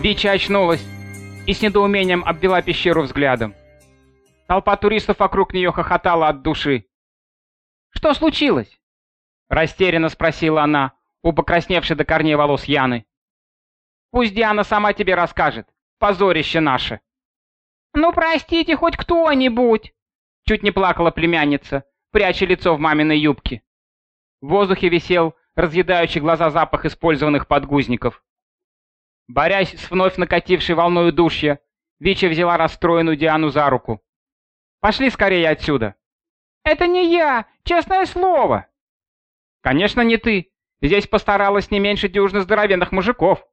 Вича очнулась и с недоумением обвела пещеру взглядом. Толпа туристов вокруг нее хохотала от души. «Что случилось?» Растерянно спросила она у покрасневшей до корней волос Яны. «Пусть Диана сама тебе расскажет. Позорище наше!» «Ну, простите, хоть кто-нибудь!» Чуть не плакала племянница, пряча лицо в маминой юбке. В воздухе висел разъедающий глаза запах использованных подгузников. Борясь с вновь накатившей волной удушья, Вича взяла расстроенную Диану за руку. «Пошли скорее отсюда!» «Это не я, честное слово!» «Конечно, не ты. Здесь постаралась не меньше дюжины здоровенных мужиков».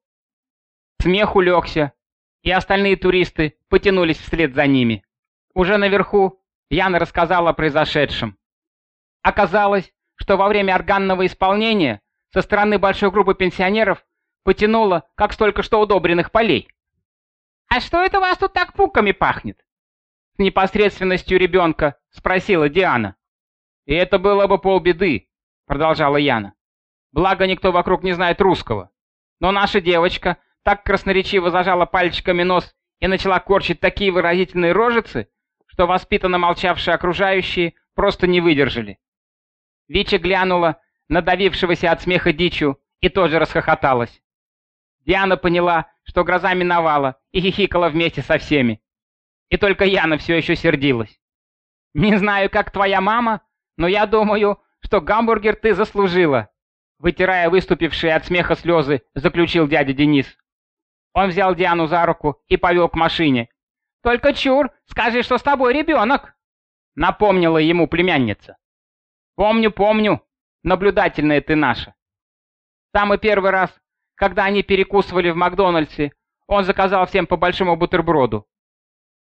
Смех улегся, и остальные туристы потянулись вслед за ними. Уже наверху Яна рассказала о произошедшем. Оказалось, что во время органного исполнения со стороны большой группы пенсионеров потянуло, как столько что удобренных полей. «А что это у вас тут так пуками пахнет?» С непосредственностью ребенка спросила Диана. «И это было бы полбеды», — продолжала Яна. «Благо никто вокруг не знает русского. Но наша девочка так красноречиво зажала пальчиками нос и начала корчить такие выразительные рожицы, что воспитанно молчавшие окружающие просто не выдержали. Вича глянула на давившегося от смеха дичу и тоже расхохоталась. Диана поняла, что гроза миновала, и хихикала вместе со всеми. И только Яна все еще сердилась. «Не знаю, как твоя мама, но я думаю, что гамбургер ты заслужила», вытирая выступившие от смеха слезы, заключил дядя Денис. Он взял Диану за руку и повел к машине. «Только чур, скажи, что с тобой ребенок!» Напомнила ему племянница. «Помню, помню, наблюдательная ты наша». Самый первый раз, когда они перекусывали в Макдональдсе, он заказал всем по большому бутерброду.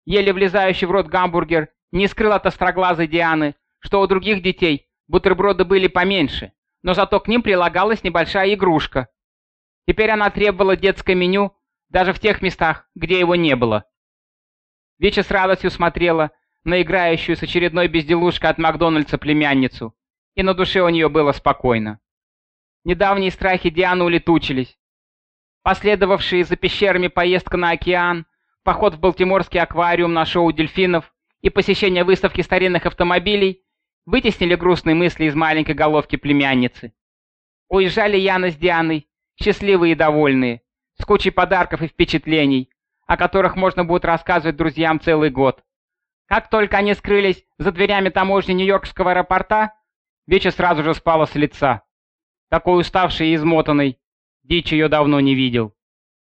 Еле влезающий в рот гамбургер не скрыл от остроглазой Дианы, что у других детей бутерброды были поменьше, но зато к ним прилагалась небольшая игрушка. Теперь она требовала детское меню даже в тех местах, где его не было. Вича с радостью смотрела на играющую с очередной безделушкой от Макдональдса племянницу, и на душе у нее было спокойно. Недавние страхи Дианы улетучились. Последовавшие за пещерами поездка на океан, поход в Балтиморский аквариум на шоу дельфинов и посещение выставки старинных автомобилей вытеснили грустные мысли из маленькой головки племянницы. Уезжали Яна с Дианой, счастливые и довольные, с кучей подарков и впечатлений, о которых можно будет рассказывать друзьям целый год. Как только они скрылись за дверями таможни Нью-Йоркского аэропорта, Веча сразу же спала с лица. Такой уставший и измотанный, Дичь ее давно не видел.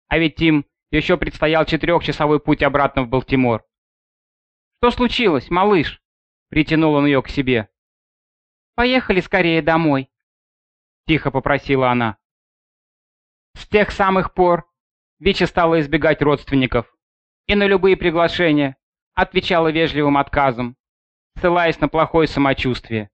А ведь Тим еще предстоял четырехчасовой путь обратно в Балтимор. «Что случилось, малыш?» — притянул он ее к себе. «Поехали скорее домой», — тихо попросила она. С тех самых пор Вича стала избегать родственников и на любые приглашения отвечала вежливым отказом, ссылаясь на плохое самочувствие.